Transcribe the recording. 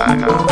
Soy